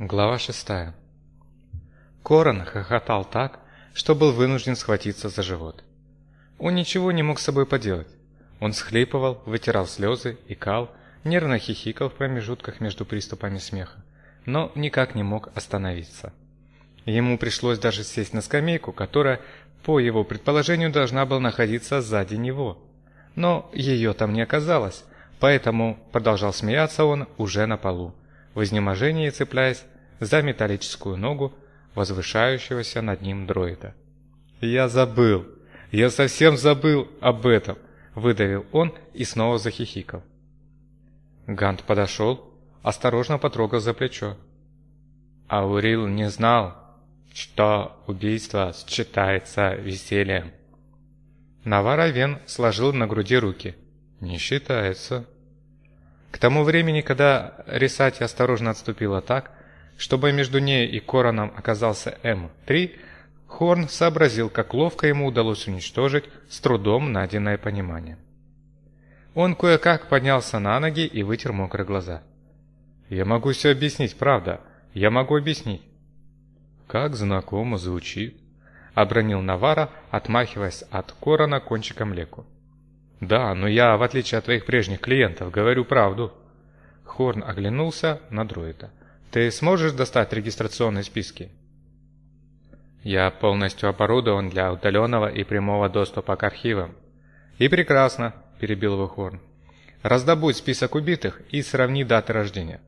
Глава шестая. Корон хохотал так, что был вынужден схватиться за живот. Он ничего не мог с собой поделать. Он схлипывал, вытирал слезы, икал, нервно хихикал в промежутках между приступами смеха, но никак не мог остановиться. Ему пришлось даже сесть на скамейку, которая, по его предположению, должна была находиться сзади него. Но ее там не оказалось, поэтому продолжал смеяться он уже на полу в изнеможении цепляясь за металлическую ногу возвышающегося над ним дроида. «Я забыл! Я совсем забыл об этом!» – выдавил он и снова захихикал. Гант подошел, осторожно потрогал за плечо. Аурил не знал, что убийство считается весельем. Наваровен сложил на груди руки. «Не считается». К тому времени, когда Рисати осторожно отступила так, чтобы между ней и Короном оказался М3, Хорн сообразил, как ловко ему удалось уничтожить с трудом найденное понимание. Он кое-как поднялся на ноги и вытер мокрые глаза. «Я могу все объяснить, правда. Я могу объяснить». «Как знакомо звучит», — обронил Навара, отмахиваясь от Корона кончиком леку. «Да, но я, в отличие от твоих прежних клиентов, говорю правду». Хорн оглянулся на дроида. «Ты сможешь достать регистрационные списки?» «Я полностью оборудован для удаленного и прямого доступа к архивам». «И прекрасно», – перебил его Хорн. «Раздобудь список убитых и сравни даты рождения».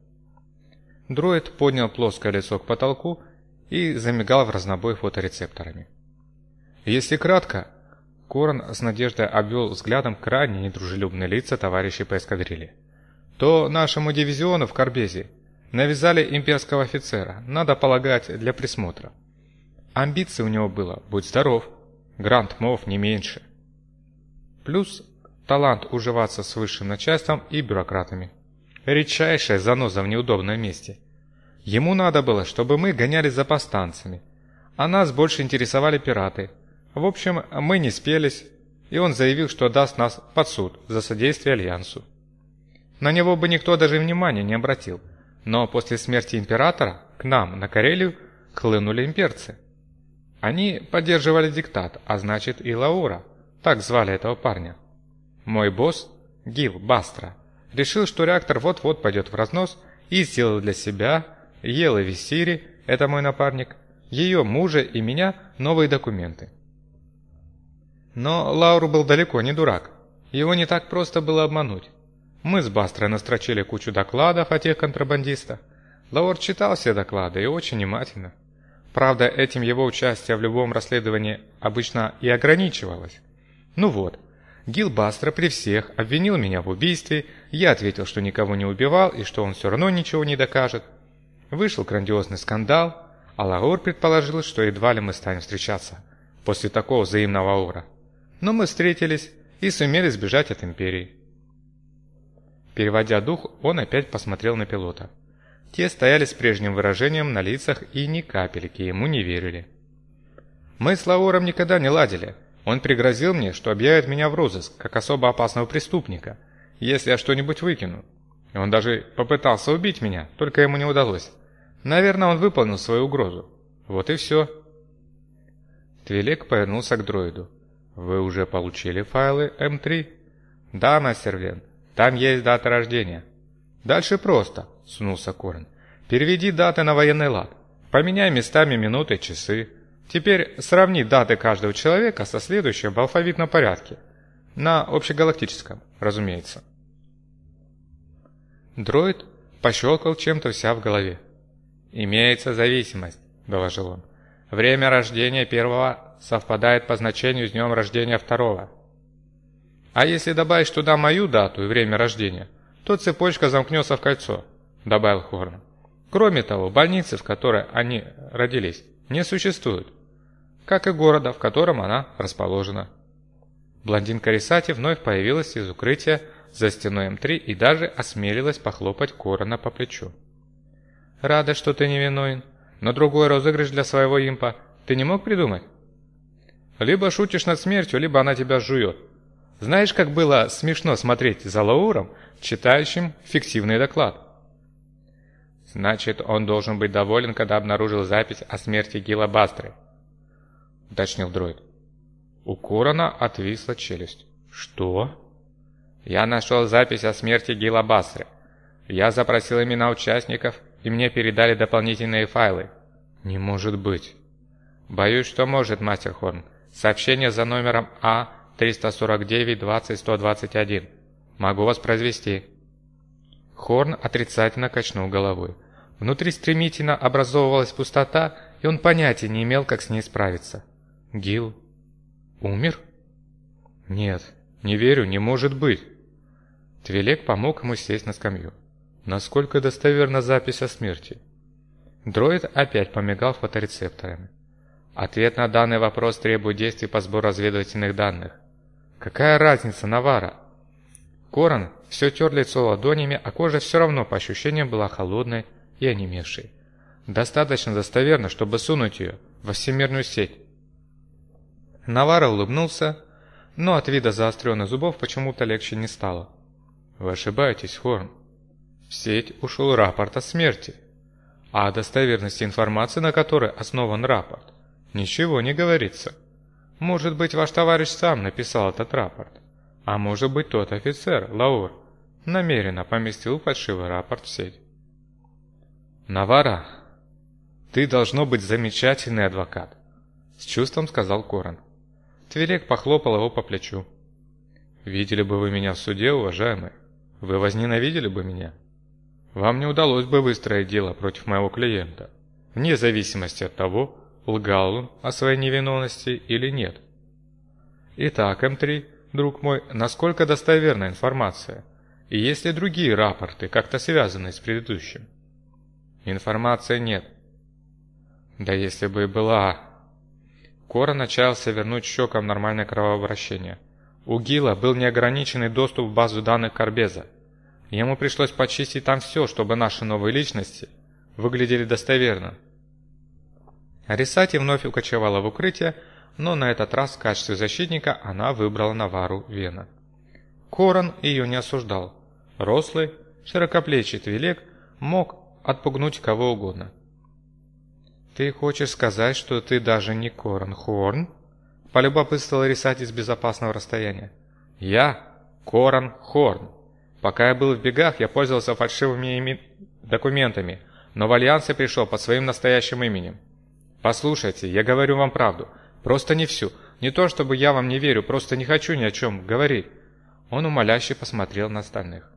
Дроид поднял плоское лицо к потолку и замигал в разнобой фоторецепторами. Если кратко, Корн с надеждой обвел взглядом крайне недружелюбные лица товарищей по эскадрилье. «То нашему дивизиону в Карбезе навязали имперского офицера, надо полагать, для присмотра. Амбиций у него было, будь здоров, грант мов не меньше. Плюс талант уживаться с высшим начальством и бюрократами. Редчайшая заноза в неудобном месте. Ему надо было, чтобы мы гонялись за повстанцами, а нас больше интересовали пираты – в общем, мы не спелись, и он заявил, что даст нас под суд за содействие Альянсу. На него бы никто даже внимания не обратил, но после смерти императора к нам, на Карелию, хлынули имперцы. Они поддерживали диктат, а значит и Лаура, так звали этого парня. Мой босс, Гил Бастра, решил, что реактор вот-вот пойдет в разнос и сделал для себя, Елы Висири, это мой напарник, ее мужа и меня новые документы. Но Лауру был далеко не дурак. Его не так просто было обмануть. Мы с Бастрой настрочили кучу докладов о тех контрабандистах. Лаур читал все доклады и очень внимательно. Правда, этим его участие в любом расследовании обычно и ограничивалось. Ну вот, Гил Бастра при всех обвинил меня в убийстве, я ответил, что никого не убивал и что он все равно ничего не докажет. Вышел грандиозный скандал, а Лаур предположил, что едва ли мы станем встречаться после такого взаимного аура но мы встретились и сумели сбежать от Империи. Переводя дух, он опять посмотрел на пилота. Те стояли с прежним выражением на лицах и ни капельки ему не верили. Мы с Лауром никогда не ладили. Он пригрозил мне, что объявит меня в розыск, как особо опасного преступника, если я что-нибудь выкину. Он даже попытался убить меня, только ему не удалось. Наверное, он выполнил свою угрозу. Вот и все. Твилек повернулся к дроиду. Вы уже получили файлы М3? Да, мастер Вен. Там есть дата рождения. Дальше просто, сунулся Корн. Переведи даты на военный лад. Поменяй местами минуты, часы. Теперь сравни даты каждого человека со следующим в алфавитном порядке. На общегалактическом, разумеется. Дроид пощелкал чем-то вся в голове. «Имеется зависимость», — доложил он. «Время рождения первого совпадает по значению с днем рождения второго. А если добавить туда мою дату и время рождения, то цепочка замкнется в кольцо, добавил Хорн. Кроме того, больницы, в которой они родились, не существует, как и города, в котором она расположена. Блондинка Рисати вновь появилась из укрытия за стеной М3 и даже осмелилась похлопать Корона по плечу. «Рада, что ты невиновен, но другой розыгрыш для своего импа ты не мог придумать?» Либо шутишь над смертью, либо она тебя жует. Знаешь, как было смешно смотреть за Лауром, читающим фиктивный доклад? Значит, он должен быть доволен, когда обнаружил запись о смерти Гила Бастры, уточнил дроид. У Корона отвисла челюсть. Что? Я нашел запись о смерти Гила Басры. Я запросил имена участников, и мне передали дополнительные файлы. Не может быть. Боюсь, что может, мастер Хорн. Сообщение за номером А-349-20-121. Могу воспроизвести. Хорн отрицательно качнул головой. Внутри стремительно образовывалась пустота, и он понятия не имел, как с ней справиться. Гил умер? Нет, не верю, не может быть. Твилек помог ему сесть на скамью. Насколько достоверна запись о смерти? Дроид опять помигал фоторецепторами. Ответ на данный вопрос требует действий по сбору разведывательных данных. Какая разница, Навара? Корон все тер лицо ладонями, а кожа все равно по ощущениям была холодной и онемевшей. Достаточно достоверно, чтобы сунуть ее во всемирную сеть. Навара улыбнулся, но от вида заостренных зубов почему-то легче не стало. «Вы ошибаетесь, Хорн. В сеть ушел рапорт о смерти, а о достоверности информации, на которой основан рапорт, ничего не говорится. Может быть, ваш товарищ сам написал этот рапорт, а может быть, тот офицер, Лаур, намеренно поместил фальшивый рапорт в сеть. «Навара, ты должно быть замечательный адвокат», — с чувством сказал Коран. Твилек похлопал его по плечу. «Видели бы вы меня в суде, уважаемый, вы возненавидели бы меня. Вам не удалось бы выстроить дело против моего клиента, вне зависимости от того, лгал он о своей невиновности или нет. Итак, М3, друг мой, насколько достоверна информация? И есть ли другие рапорты, как-то связанные с предыдущим? Информации нет. Да если бы и была... Кора начался вернуть щекам нормальное кровообращение. У Гила был неограниченный доступ в базу данных Карбеза. Ему пришлось почистить там все, чтобы наши новые личности выглядели достоверно. Рисати вновь укочевала в укрытие, но на этот раз в качестве защитника она выбрала Навару Вена. Корон ее не осуждал. Рослый, широкоплечий Твилек мог отпугнуть кого угодно. «Ты хочешь сказать, что ты даже не Корон Хорн?» – полюбопытствовал Рисати с безопасного расстояния. «Я Корон Хорн. Пока я был в бегах, я пользовался фальшивыми имен... документами, но в Альянсе пришел под своим настоящим именем. Послушайте, я говорю вам правду, просто не всю. Не то чтобы я вам не верю, просто не хочу ни о чем говорить». Он умоляюще посмотрел на остальных.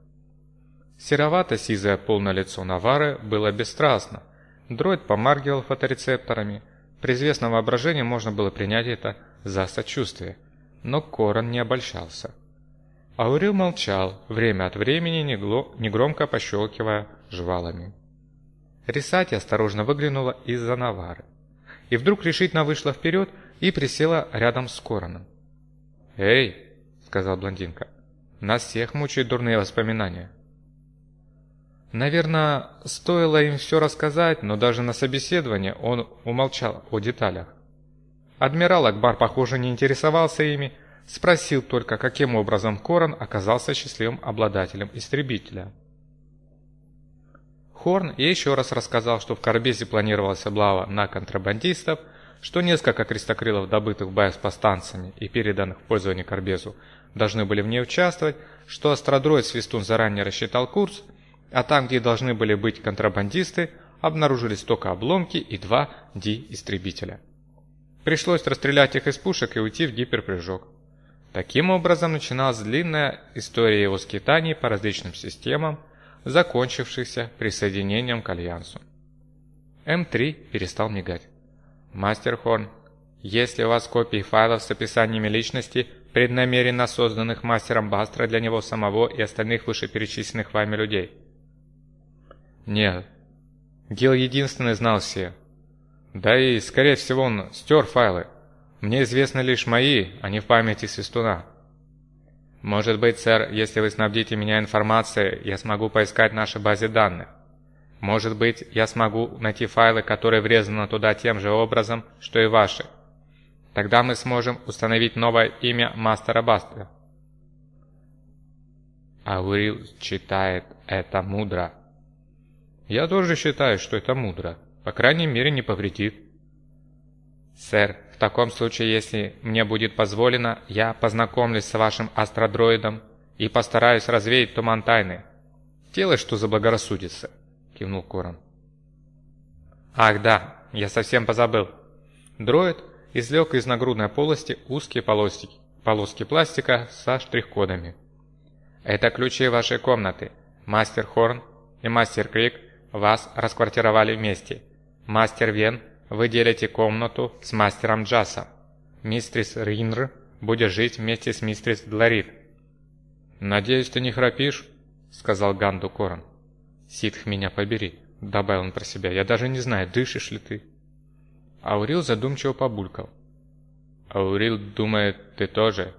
Серовато-сизое полное лицо Навары было бесстрастно. Дроид помаргивал фоторецепторами. При известном воображении можно было принять это за сочувствие. Но Корон не обольщался. Аурил молчал, время от времени негромко пощелкивая жвалами. Рисати осторожно выглянула из-за Навары. И вдруг решительно вышла вперед и присела рядом с Короном. «Эй!» — сказал блондинка. «Нас всех мучают дурные воспоминания». Наверное, стоило им все рассказать, но даже на собеседовании он умолчал о деталях. Адмирал Акбар, похоже, не интересовался ими, спросил только, каким образом Корон оказался счастливым обладателем истребителя. Хорн еще раз рассказал, что в Карбезе планировалась облава на контрабандистов, что несколько крестокрылов, добытых в с и переданных в пользование Карбезу, должны были в ней участвовать, что астродроид Свистун заранее рассчитал курс, а там, где должны были быть контрабандисты, обнаружились только обломки и два Ди-истребителя. Пришлось расстрелять их из пушек и уйти в гиперпрыжок. Таким образом начиналась длинная история его скитаний по различным системам, закончившихся присоединением к Альянсу. М3 перестал мигать. «Мастер Хорн, если у вас копии файлов с описаниями личности, преднамеренно созданных мастером Бастра для него самого и остальных вышеперечисленных вами людей?» Нет. Гил единственный знал все. Да и, скорее всего, он стер файлы. Мне известны лишь мои, а не в памяти Свистуна. Может быть, сэр, если вы снабдите меня информацией, я смогу поискать в нашей базе данных. Может быть, я смогу найти файлы, которые врезаны туда тем же образом, что и ваши. Тогда мы сможем установить новое имя Мастера Бастера. Аурил читает это мудро. Я тоже считаю, что это мудро. По крайней мере, не повредит. Сэр, таком случае, если мне будет позволено, я познакомлюсь с вашим астродроидом и постараюсь развеять туман тайны. Делай, что заблагорассудится, кивнул Коран. Ах да, я совсем позабыл. Дроид извлек из нагрудной полости узкие полоски, полоски пластика со штрих-кодами. Это ключи вашей комнаты. Мастер Хорн и Мастер Крик вас расквартировали вместе. Мастер Вен, вы делите комнату с Мастером Джасом. Мистрис Ринр будет жить вместе с Мистрис Дларит. «Надеюсь, ты не храпишь?» — сказал Ганду Корн. «Ситх меня побери», — добавил он про себя. «Я даже не знаю, дышишь ли ты». Аурил задумчиво побулькал. «Аурил думает, ты тоже?»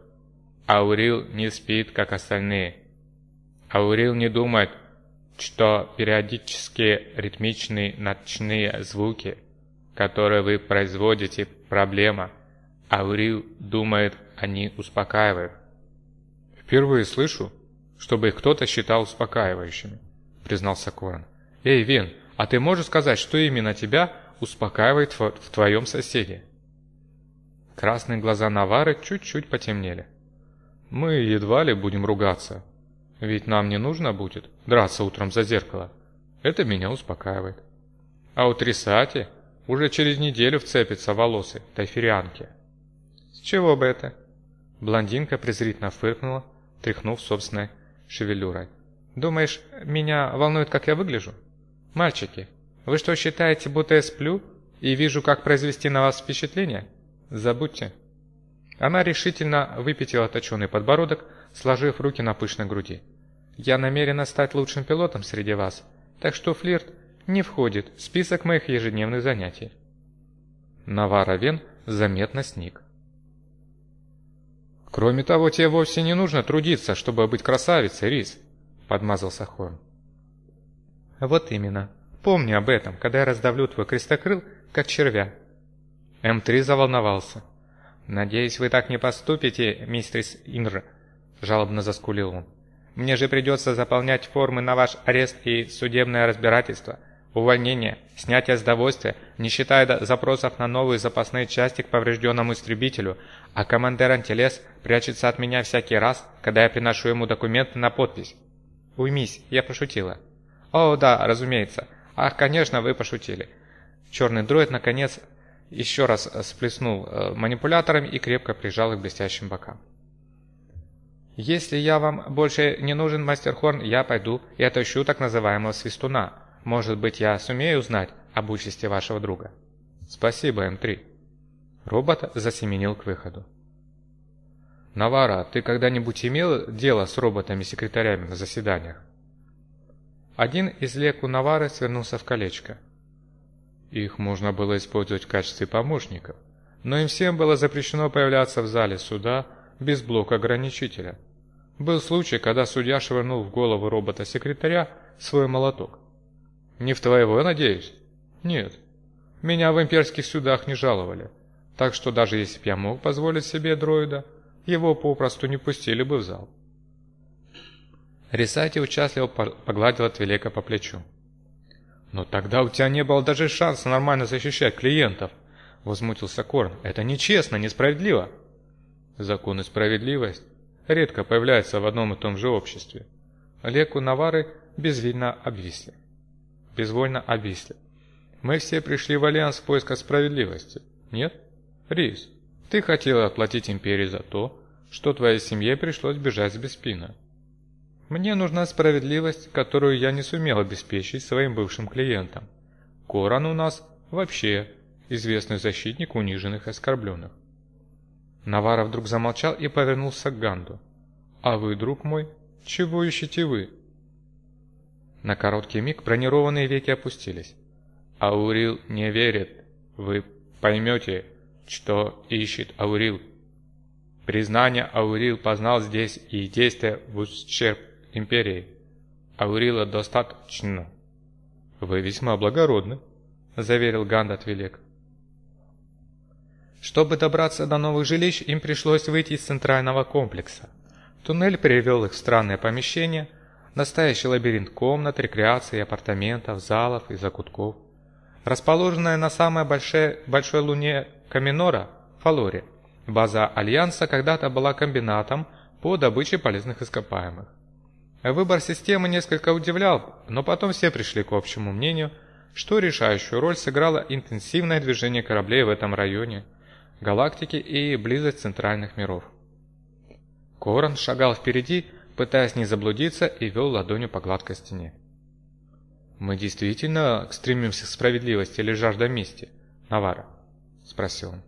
Аурил не спит, как остальные. Аурил не думает, что периодические ритмичные ночные звуки, которые вы производите, проблема. Аурил думает, они успокаивают. Впервые слышу, чтобы их кто-то считал успокаивающими, признался Корн. Эй, Вин, а ты можешь сказать, что именно тебя успокаивает в твоем соседе? Красные глаза Навары чуть-чуть потемнели. Мы едва ли будем ругаться. Ведь нам не нужно будет драться утром за зеркало. Это меня успокаивает. А у Трисати уже через неделю вцепятся волосы тайферианки. С чего бы это? Блондинка презрительно фыркнула, тряхнув собственной шевелюрой. «Думаешь, меня волнует, как я выгляжу? Мальчики, вы что считаете, будто я сплю и вижу, как произвести на вас впечатление? Забудьте». Она решительно выпятила точеный подбородок, сложив руки на пышной груди. «Я намерена стать лучшим пилотом среди вас, так что флирт не входит в список моих ежедневных занятий». Навара Вен заметно сник. «Кроме того, тебе вовсе не нужно трудиться, чтобы быть красавицей, Рис», — подмазался Хорн. «Вот именно. Помни об этом, когда я раздавлю твой крестокрыл, как червя». М3 заволновался. «Надеюсь, вы так не поступите, мистерс Инр», – жалобно заскулил он. «Мне же придется заполнять формы на ваш арест и судебное разбирательство, увольнение, снятие с довольствия, не считая запросов на новые запасные части к поврежденному истребителю, а командир Антилес прячется от меня всякий раз, когда я приношу ему документы на подпись. Уймись, я пошутила». «О, да, разумеется. Ах, конечно, вы пошутили». Черный дроид, наконец, еще раз э, сплеснул э, манипуляторами и крепко прижал их к блестящим бокам. «Если я вам больше не нужен, мастер Хорн, я пойду и отыщу так называемого свистуна. Может быть, я сумею узнать об участи вашего друга?» «Спасибо, М3». Робот засеменил к выходу. «Навара, ты когда-нибудь имел дело с роботами-секретарями на заседаниях?» Один из леку Навары свернулся в колечко. Их можно было использовать в качестве помощников, но им всем было запрещено появляться в зале суда без блока ограничителя. Был случай, когда судья швырнул в голову робота-секретаря свой молоток. «Не в твоего, надеюсь?» «Нет. Меня в имперских судах не жаловали, так что даже если б я мог позволить себе дроида, его попросту не пустили бы в зал». Рисати участливо погладила Твилека по плечу. «Но тогда у тебя не было даже шанса нормально защищать клиентов», — возмутился Корн. «Это нечестно, несправедливо». Закон и справедливость редко появляются в одном и том же обществе. Леку Навары безвольно обвисли. Безвольно обвисли. Мы все пришли в Альянс в поисках справедливости. Нет? Рис, ты хотела отплатить Империи за то, что твоей семье пришлось бежать с Беспина. Мне нужна справедливость, которую я не сумел обеспечить своим бывшим клиентам. Коран у нас вообще известный защитник униженных и оскорбленных. Навара вдруг замолчал и повернулся к Ганду. «А вы, друг мой, чего ищете вы?» На короткий миг бронированные веки опустились. «Аурил не верит. Вы поймете, что ищет Аурил. Признание Аурил познал здесь и действия в ущерб империи. Аурила достаточно. Вы весьма благородны, заверил Гандат Велик. Чтобы добраться до новых жилищ, им пришлось выйти из центрального комплекса. Туннель привел их в странное помещение, Настоящий лабиринт комнат, рекреаций, апартаментов, залов и закутков. Расположенная на самой большой, большой луне Каминора, Фалоре, база Альянса когда-то была комбинатом по добыче полезных ископаемых. Выбор системы несколько удивлял, но потом все пришли к общему мнению, что решающую роль сыграло интенсивное движение кораблей в этом районе галактики и близость центральных миров. Корон шагал впереди, пытаясь не заблудиться, и вел ладонью по гладкой стене. «Мы действительно стремимся к справедливости или жажда мести, Навара?» – спросил он.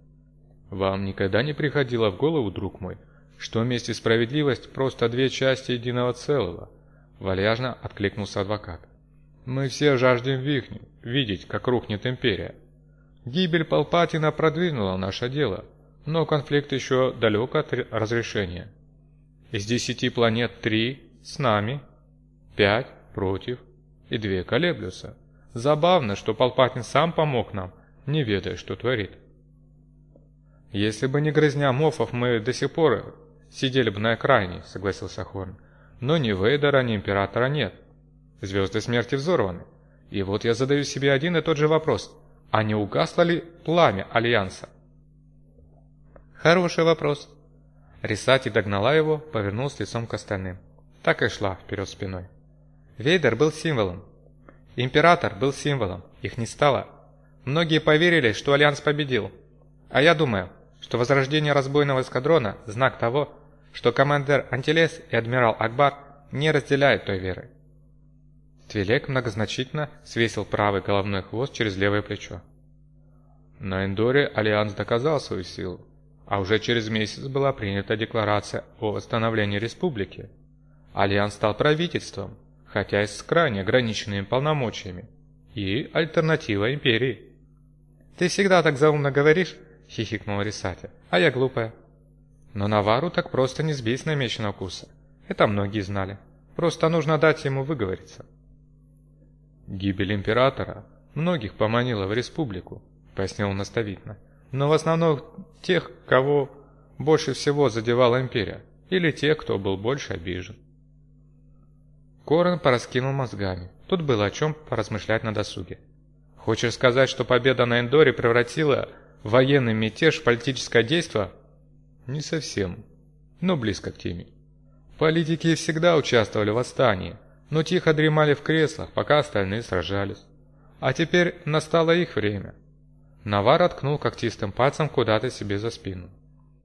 «Вам никогда не приходило в голову, друг мой, что месть и справедливость – просто две части единого целого?» – вальяжно откликнулся адвокат. «Мы все жаждем вихни, видеть, как рухнет империя. Гибель Палпатина продвинула наше дело, но конфликт еще далек от разрешения. Из десяти планет три с нами, пять против и две колеблются. Забавно, что Палпатин сам помог нам, не ведая, что творит. Если бы не грызня мофов, мы до сих пор сидели бы на экране, согласился Хорн. Но ни Вейдера, ни Императора нет. Звезды смерти взорваны. И вот я задаю себе один и тот же вопрос. А не угасло ли пламя Альянса? Хороший вопрос, Рисати догнала его, повернулась лицом к остальным. Так и шла вперед спиной. Вейдер был символом. Император был символом. Их не стало. Многие поверили, что Альянс победил. А я думаю, что возрождение разбойного эскадрона – знак того, что командир Антилес и адмирал Акбар не разделяют той веры. Твилек многозначительно свесил правый головной хвост через левое плечо. На Эндоре Альянс доказал свою силу а уже через месяц была принята декларация о восстановлении республики. Альянс стал правительством, хотя и с крайне ограниченными полномочиями, и альтернатива империи. «Ты всегда так заумно говоришь», — хихикнула Рисатя, — «а я глупая». Но Навару так просто не сбить с намеченного курса. Это многие знали. Просто нужно дать ему выговориться. «Гибель императора многих поманила в республику», — пояснил наставительно но в основном тех, кого больше всего задевала империя, или тех, кто был больше обижен. Корен пораскинул мозгами. Тут было о чем поразмышлять на досуге. Хочешь сказать, что победа на Эндоре превратила военный мятеж в политическое действие? Не совсем, но близко к теме. Политики всегда участвовали в восстании, но тихо дремали в креслах, пока остальные сражались. А теперь настало их время – Навар откнул когтистым пальцем куда-то себе за спину.